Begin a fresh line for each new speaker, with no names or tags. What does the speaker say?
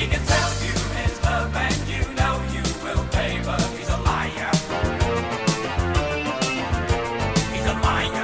He's a liar.